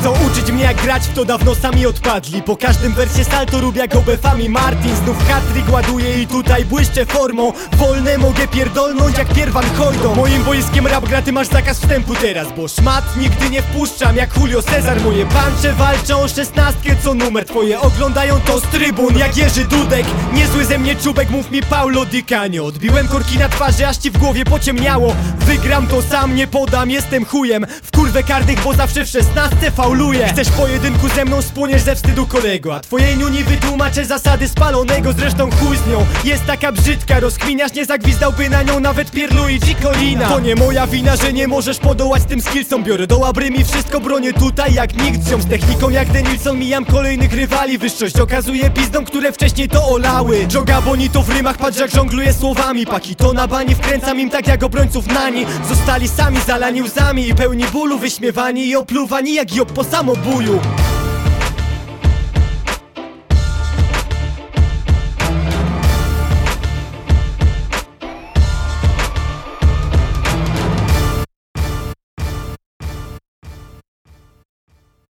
Chcą uczyć mnie jak grać w to dawno sami odpadli. Po każdym wersie salto rób jak obefami Martin Znów hatrik ładuje i tutaj błyszczę formą. Wolne mogę pierdolnąć jak pierwan hojdą. Moim wojskiem rap gra ty masz zakaz wstępu teraz Bo szmat nigdy nie wpuszczam jak Julio Cezar. Moje pancze walczą o szesnastkę co numer Twoje. Oglądają to z trybun jak Jerzy Dudek. Niezły ze mnie czubek mów mi Paulo Di Canio. Odbiłem korki na twarzy aż ci w głowie pociemniało. Wygram to sam nie podam jestem chujem. W kurwę karnych bo zawsze w szesnastce fauluję Chcesz pojedynku ze mną spłoniesz ze wstydu kolego. A twojej niuni wytłumaczę zasady spalonego. Zresztą chuj z nią. Jest taka brzydka Rozkminiasz nie zagwizdałby na nią nawet Pierluigi Colina To nie moja wina, że nie możesz podołać tym skillsom. Biorę do łabry mi wszystko bronię tutaj jak nikt. Z techniką jak Denilson mijam kolejnych rywali. Wyższość okazuje pizdą, które wcześniej to olały. Joga Bonito w rymach, patrz jak żongluje słowami. Paki to na bani, wkręcam im tak jak obrońców nani. Zostali sami zalani łzami i pełni bólu Wyśmiewani i opluwani jak job po samobuju